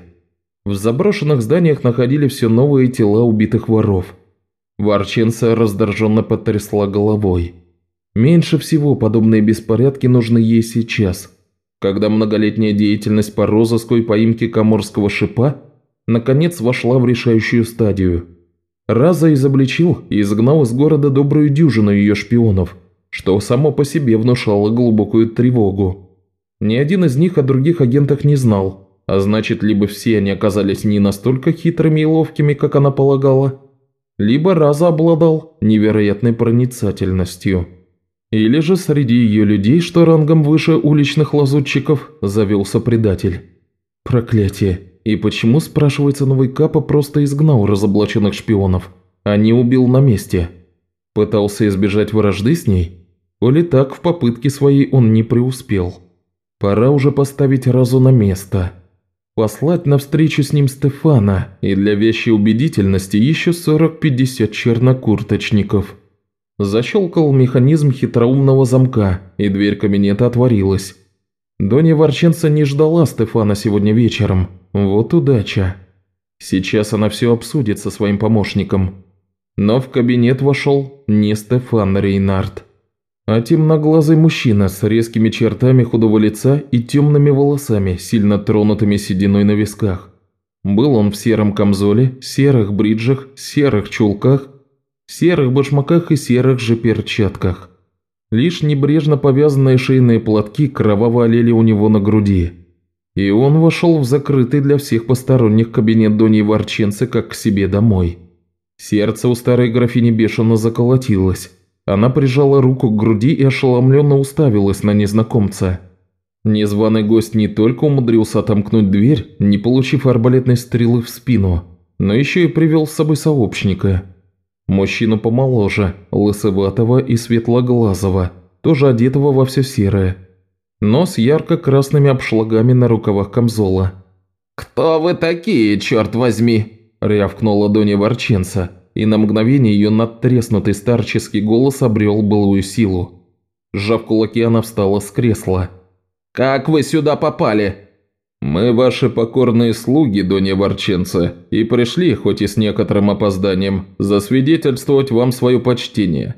В заброшенных зданиях находили все новые тела убитых воров. Ворченца раздраженно потрясла головой. Меньше всего подобные беспорядки нужны ей сейчас – когда многолетняя деятельность по розыску и поимке коморского шипа наконец вошла в решающую стадию. Раза изобличил и изгнал из города добрую дюжину ее шпионов, что само по себе внушало глубокую тревогу. Ни один из них о других агентах не знал, а значит, либо все они оказались не настолько хитрыми и ловкими, как она полагала, либо Раза обладал невероятной проницательностью. Или же среди ее людей, что рангом выше уличных лазутчиков, завелся предатель. Проклятие. И почему, спрашивается, новый Капа просто изгнал разоблаченных шпионов, а не убил на месте? Пытался избежать вражды с ней? Или так в попытке своей он не преуспел? Пора уже поставить Разу на место. Послать навстречу с ним Стефана и для вещей убедительности еще 40-50 чернокурточников – Защелкал механизм хитроумного замка, и дверь кабинета отворилась. Донья Ворченца не ждала Стефана сегодня вечером. Вот удача. Сейчас она все обсудит со своим помощником. Но в кабинет вошел не Стефан Рейнард, а темноглазый мужчина с резкими чертами худого лица и темными волосами, сильно тронутыми сединой на висках. Был он в сером камзоле, серых бриджах, серых чулках серых башмаках и серых же перчатках. Лишь небрежно повязанные шейные платки кроваво олели у него на груди. И он вошел в закрытый для всех посторонних кабинет Дони Ворченцы как к себе домой. Сердце у старой графини бешено заколотилось. Она прижала руку к груди и ошеломленно уставилась на незнакомца. Незваный гость не только умудрился отомкнуть дверь, не получив арбалетной стрелы в спину, но еще и привел с собой сообщника – Мужчину помоложе, лысоватого и светлоглазого, тоже одетого во все серое, но с ярко-красными обшлагами на рукавах камзола. «Кто вы такие, черт возьми?» – рявкнула Доня Ворченца, и на мгновение ее надтреснутый старческий голос обрел былую силу. Сжав кулаки, она встала с кресла. «Как вы сюда попали?» «Мы ваши покорные слуги, Донья Ворченца, и пришли, хоть и с некоторым опозданием, засвидетельствовать вам свое почтение.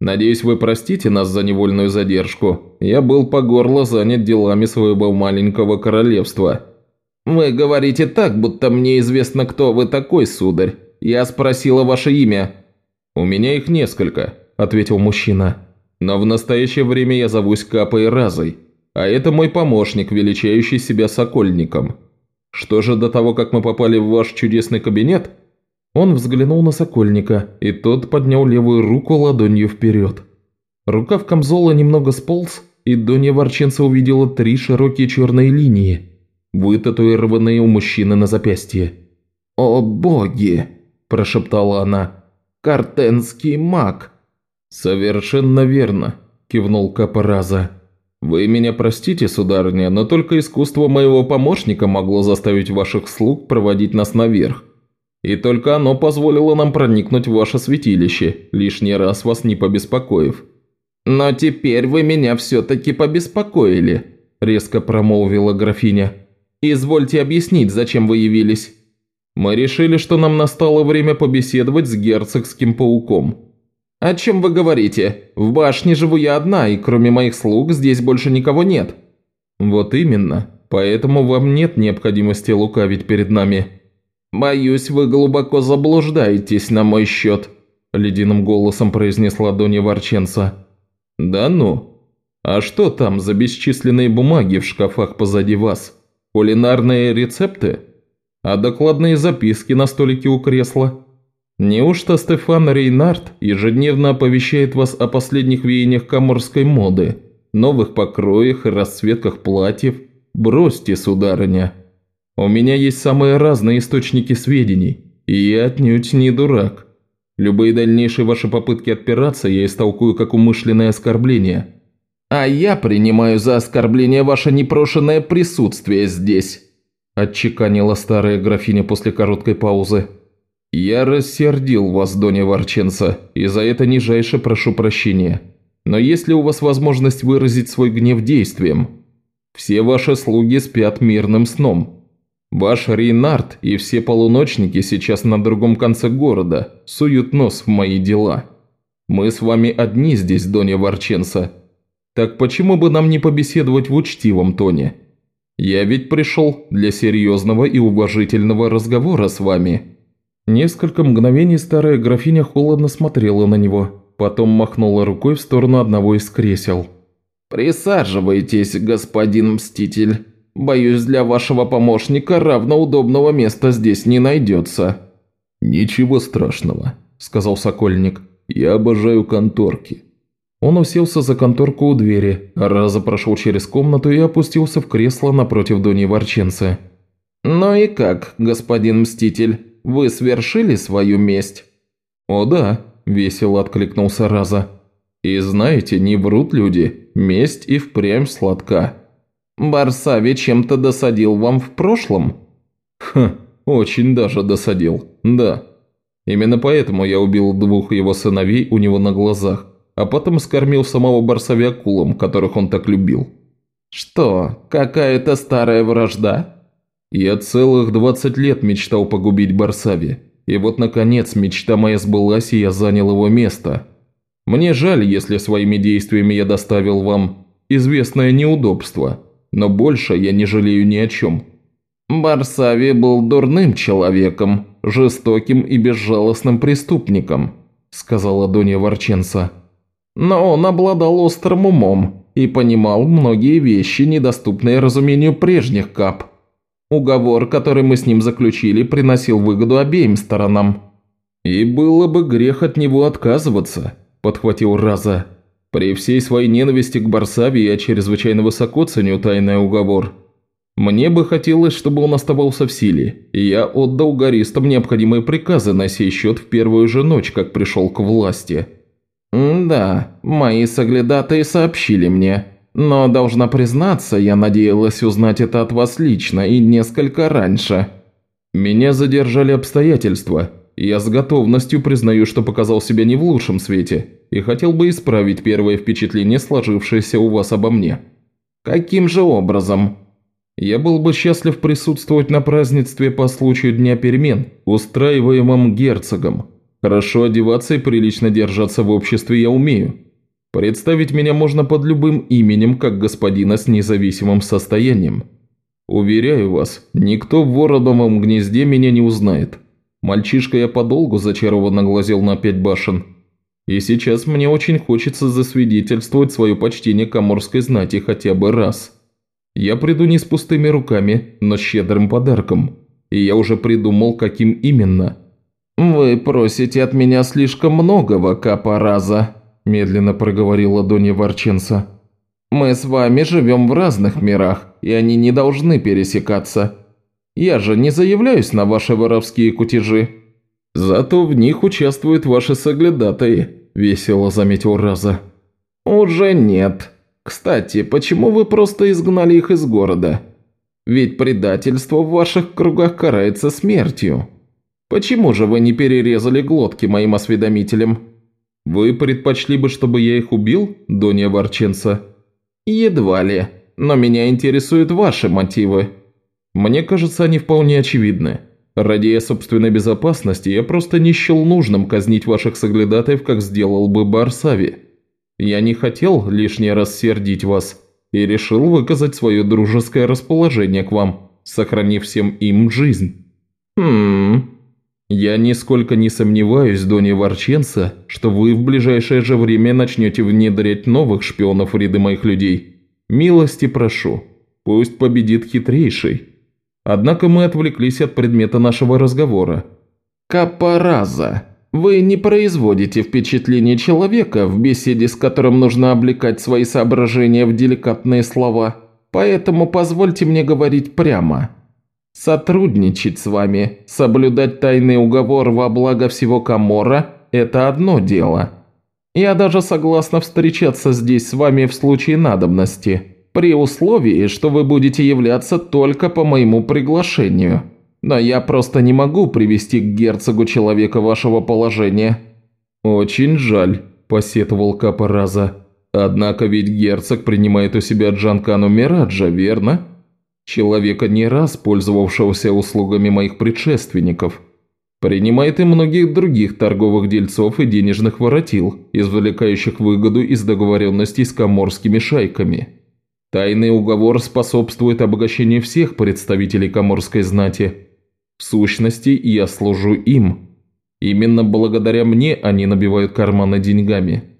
Надеюсь, вы простите нас за невольную задержку. Я был по горло занят делами своего маленького королевства». «Вы говорите так, будто мне известно, кто вы такой, сударь. Я спросила ваше имя». «У меня их несколько», – ответил мужчина. «Но в настоящее время я зовусь Капой Разой». А это мой помощник, величающий себя Сокольником. Что же до того, как мы попали в ваш чудесный кабинет?» Он взглянул на Сокольника, и тот поднял левую руку ладонью вперед. Рукав камзола немного сполз, и Донья Ворченца увидела три широкие черные линии, вытатуированные у мужчины на запястье. «О боги!» – прошептала она. «Картенский маг!» «Совершенно верно», – кивнул Капораза. «Вы меня простите, сударыня, но только искусство моего помощника могло заставить ваших слуг проводить нас наверх. И только оно позволило нам проникнуть в ваше святилище, лишний раз вас не побеспокоив». «Но теперь вы меня все-таки побеспокоили», – резко промолвила графиня. «Извольте объяснить, зачем вы явились». «Мы решили, что нам настало время побеседовать с герцогским пауком». «О чем вы говорите? В башне живу я одна, и кроме моих слуг здесь больше никого нет». «Вот именно. Поэтому вам нет необходимости лукавить перед нами». «Боюсь, вы глубоко заблуждаетесь на мой счет», – ледяным голосом произнесла Донья Ворченца. «Да ну? А что там за бесчисленные бумаги в шкафах позади вас? Кулинарные рецепты? А докладные записки на столике у кресла? Неужто Стефан Рейнард ежедневно оповещает вас о последних веяниях каморской моды, новых покроях и расцветках платьев? Бросьте, сударыня. У меня есть самые разные источники сведений, и я отнюдь не дурак». Любые дальнейшие ваши попытки отпираться я истолкую как умышленное оскорбление. А я принимаю за оскорбление ваше непрошенное присутствие здесь», – отчеканила старая графиня после короткой паузы. «Я рассердил вас, Доня Ворченца, и за это нижайше прошу прощения. Но есть ли у вас возможность выразить свой гнев действием? Все ваши слуги спят мирным сном». Ваш Рейнард и все полуночники сейчас на другом конце города суют нос в мои дела. Мы с вами одни здесь, Доня Ворченца. Так почему бы нам не побеседовать в учтивом тоне? Я ведь пришел для серьезного и уважительного разговора с вами». Несколько мгновений старая графиня холодно смотрела на него, потом махнула рукой в сторону одного из кресел. «Присаживайтесь, господин Мститель». Боюсь, для вашего помощника равноудобного места здесь не найдется». «Ничего страшного», – сказал Сокольник. «Я обожаю конторки». Он уселся за конторку у двери, раза прошел через комнату и опустился в кресло напротив Дони Ворченца. «Ну и как, господин Мститель, вы свершили свою месть?» «О да», – весело откликнулся Раза. «И знаете, не врут люди, месть и впрямь сладка». Барсави чем-то досадил вам в прошлом?» «Ха, очень даже досадил, да. Именно поэтому я убил двух его сыновей у него на глазах, а потом скормил самого Барсави акулам, которых он так любил». «Что, какая-то старая вражда?» «Я целых двадцать лет мечтал погубить Барсави, и вот, наконец, мечта моя сбылась, и я занял его место. Мне жаль, если своими действиями я доставил вам известное неудобство» но больше я не жалею ни о чем». «Барсави был дурным человеком, жестоким и безжалостным преступником», – сказала Донья Ворченца. «Но он обладал острым умом и понимал многие вещи, недоступные разумению прежних кап. Уговор, который мы с ним заключили, приносил выгоду обеим сторонам». «И было бы грех от него отказываться», – подхватил Раза. При всей своей ненависти к Барсаве я чрезвычайно высоко ценю тайный уговор. Мне бы хотелось, чтобы он оставался в силе, и я отдал гористам необходимые приказы на сей счет в первую же ночь, как пришел к власти. «Да, мои соглядатые сообщили мне, но, должна признаться, я надеялась узнать это от вас лично и несколько раньше». «Меня задержали обстоятельства, я с готовностью признаю, что показал себя не в лучшем свете, и хотел бы исправить первое впечатление, сложившееся у вас обо мне». «Каким же образом?» «Я был бы счастлив присутствовать на празднестве по случаю Дня перемен, устраиваемом герцогом. Хорошо одеваться и прилично держаться в обществе я умею. Представить меня можно под любым именем, как господина с независимым состоянием. Уверяю вас, никто в Вородовом гнезде меня не узнает. Мальчишка я подолгу зачарованно глазел на пять башен» И сейчас мне очень хочется засвидетельствовать свое почтение коморской знати хотя бы раз. Я приду не с пустыми руками, но с щедрым подарком. И я уже придумал, каким именно». «Вы просите от меня слишком многого, Капараза», – медленно проговорила Донья Ворченца. «Мы с вами живем в разных мирах, и они не должны пересекаться. Я же не заявляюсь на ваши воровские кутежи». «Зато в них участвуют ваши соглядатые», – весело заметил Раза. «Уже нет. Кстати, почему вы просто изгнали их из города? Ведь предательство в ваших кругах карается смертью». Почему же вы не перерезали глотки моим осведомителям?» «Вы предпочли бы, чтобы я их убил, Донья Ворченца?» «Едва ли. Но меня интересуют ваши мотивы». «Мне кажется, они вполне очевидны. Ради собственной безопасности я просто не счел нужным казнить ваших соглядатаев, как сделал бы Барсави. Я не хотел лишний раз сердить вас и решил выказать свое дружеское расположение к вам, сохранив всем им жизнь». «Хм...» «Я нисколько не сомневаюсь, Донни Ворченца, что вы в ближайшее же время начнете внедрять новых шпионов в ряды моих людей. Милости прошу, пусть победит хитрейший». Однако мы отвлеклись от предмета нашего разговора. «Капораза, вы не производите впечатление человека, в беседе с которым нужно облекать свои соображения в деликатные слова, поэтому позвольте мне говорить прямо». Сотрудничать с вами, соблюдать тайный уговор во благо всего Камора – это одно дело. Я даже согласна встречаться здесь с вами в случае надобности, при условии, что вы будете являться только по моему приглашению. Но я просто не могу привести к герцогу человека вашего положения». «Очень жаль», – посетовал Капараза. «Однако ведь герцог принимает у себя Джанкану Мираджа, верно?» Человека, не раз пользовавшегося услугами моих предшественников. Принимает и многих других торговых дельцов и денежных воротил, извлекающих выгоду из договоренностей с коморскими шайками. Тайный уговор способствует обогащению всех представителей коморской знати. В сущности, я служу им. Именно благодаря мне они набивают карманы деньгами.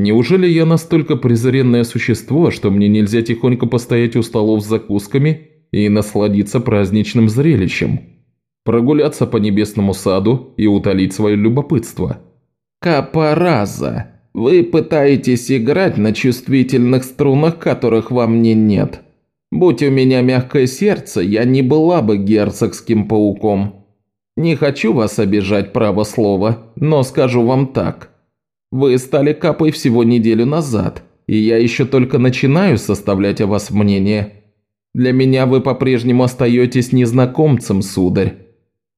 Неужели я настолько презренное существо, что мне нельзя тихонько постоять у столов с закусками и насладиться праздничным зрелищем? Прогуляться по небесному саду и утолить свое любопытство? Капараза, вы пытаетесь играть на чувствительных струнах, которых во мне нет. Будь у меня мягкое сердце, я не была бы герцогским пауком. Не хочу вас обижать, право слова, но скажу вам так – вы стали капой всего неделю назад, и я еще только начинаю составлять о вас мнение. Для меня вы по-прежнему остаетесь незнакомцем, сударь.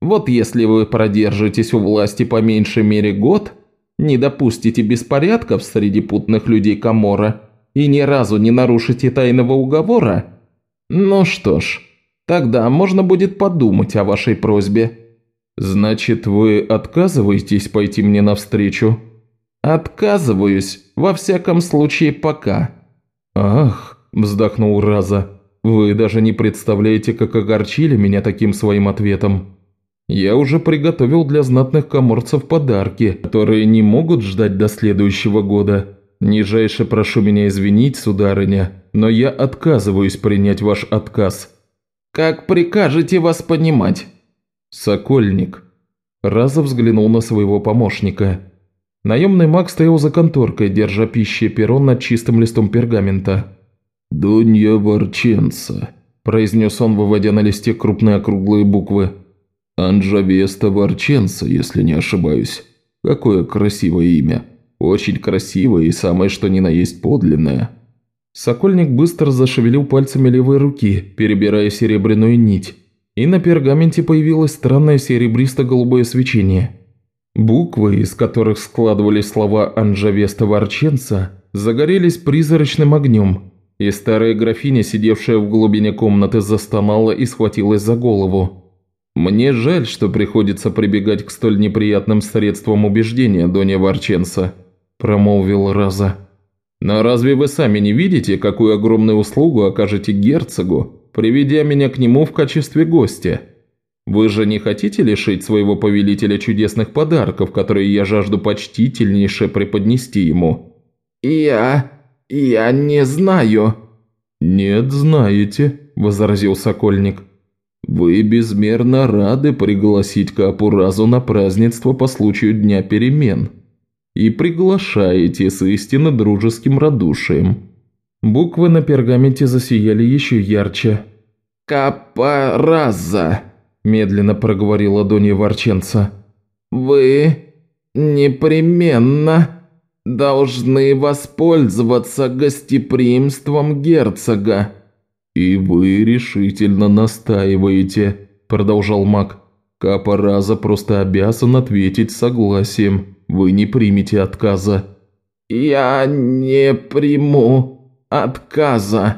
Вот если вы продержитесь у власти по меньшей мере год, не допустите беспорядков среди путных людей Камора и ни разу не нарушите тайного уговора, ну что ж, тогда можно будет подумать о вашей просьбе». «Значит, вы отказываетесь пойти мне навстречу?» «Отказываюсь, во всяком случае пока». «Ах», – вздохнул Раза, – «вы даже не представляете, как огорчили меня таким своим ответом. Я уже приготовил для знатных коморцев подарки, которые не могут ждать до следующего года. Нижайше прошу меня извинить, сударыня, но я отказываюсь принять ваш отказ». «Как прикажете вас понимать?» «Сокольник». Раза взглянул на своего помощника. Наемный маг стоял за конторкой, держа пищи перо над чистым листом пергамента. «Донья Ворченца», – произнес он, выводя на листе крупные округлые буквы. «Анджавеста Ворченца, если не ошибаюсь. Какое красивое имя. Очень красивое и самое что ни на есть подлинное». Сокольник быстро зашевелил пальцами левой руки, перебирая серебряную нить, и на пергаменте появилось странное серебристо-голубое свечение – Буквы, из которых складывались слова Анжавеста Ворченца, загорелись призрачным огнем, и старая графиня, сидевшая в глубине комнаты, застонала и схватилась за голову. «Мне жаль, что приходится прибегать к столь неприятным средствам убеждения, Донья Ворченца», – промолвил Раза. «Но разве вы сами не видите, какую огромную услугу окажете герцогу, приведя меня к нему в качестве гостя?» Вы же не хотите лишить своего повелителя чудесных подарков, которые я жажду почтительнейше преподнести ему?» «Я... я не знаю». «Нет, знаете», – возразил Сокольник. «Вы безмерно рады пригласить Капуразу на празднество по случаю Дня перемен и приглашаете с истинно дружеским радушием». Буквы на пергаменте засияли еще ярче. «Капараза», – медленно проговорила Донья Ворченца. «Вы непременно должны воспользоваться гостеприимством герцога». «И вы решительно настаиваете», – продолжал маг. Капораза просто обязан ответить согласием. Вы не примете отказа». «Я не приму отказа».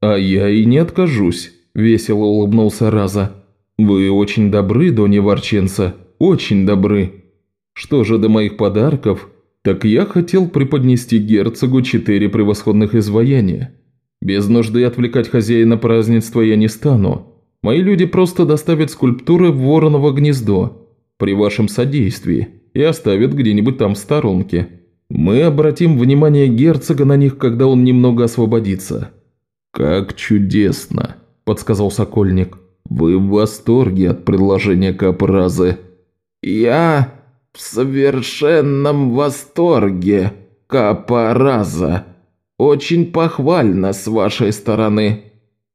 «А я и не откажусь», – весело улыбнулся Раза. «Вы очень добры, Донья Ворченца, очень добры. Что же до моих подарков, так я хотел преподнести герцогу четыре превосходных изваяния. Без нужды отвлекать хозяина празднества я не стану. Мои люди просто доставят скульптуры в вороново гнездо при вашем содействии и оставят где-нибудь там в сторонке. Мы обратим внимание герцога на них, когда он немного освободится». «Как чудесно!» – подсказал Сокольник. «Вы в восторге от предложения Капразы?» «Я в совершенном восторге, Капараза. Очень похвально с вашей стороны».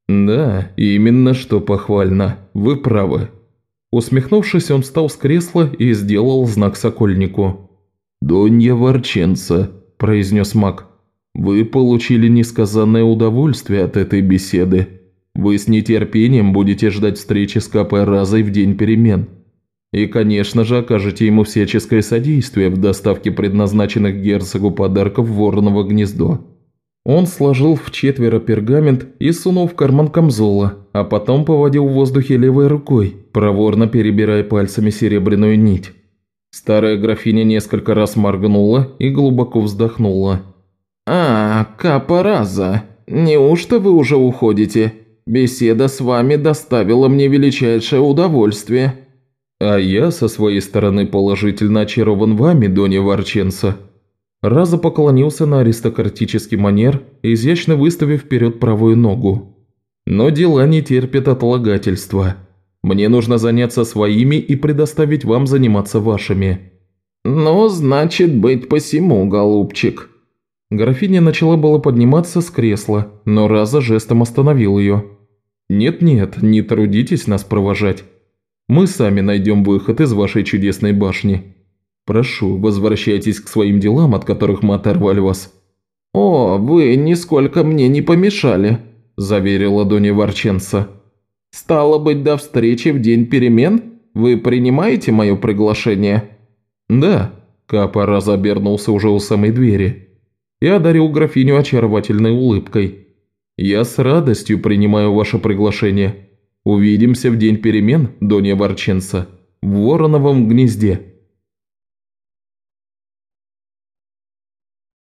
«Да, именно что похвально. Вы правы». Усмехнувшись, он встал с кресла и сделал знак Сокольнику. «Донья Ворченца», – произнес маг. «Вы получили несказанное удовольствие от этой беседы. Вы с нетерпением будете ждать встречи с Капой Разой в день перемен. И, конечно же, окажете ему всяческое содействие в доставке предназначенных герцогу подарков в Вороново гнездо». Он сложил в четверо пергамент и сунул в карман камзола, а потом поводил в воздухе левой рукой, проворно перебирая пальцами серебряную нить. Старая графиня несколько раз моргнула и глубоко вздохнула. «А, Капараза, неужто вы уже уходите? Беседа с вами доставила мне величайшее удовольствие». «А я со своей стороны положительно очарован вами, Донья Ворченца». Раза поклонился на аристократический манер, изящно выставив вперед правую ногу. «Но дела не терпят отлагательства. Мне нужно заняться своими и предоставить вам заниматься вашими». «Ну, значит, быть посему, голубчик», Графиня начала было подниматься с кресла, но Раза жестом остановил ее. «Нет-нет, не трудитесь нас провожать. Мы сами найдем выход из вашей чудесной башни. Прошу, возвращайтесь к своим делам, от которых мы оторвали вас». «О, вы нисколько мне не помешали», – заверила Донья Ворченца. «Стало быть, до встречи в день перемен? Вы принимаете мое приглашение?» «Да», – Капа разобернулся уже у самой двери и одарил графиню очаровательной улыбкой. «Я с радостью принимаю ваше приглашение. Увидимся в день перемен, Донья Ворченца, в Вороновом гнезде».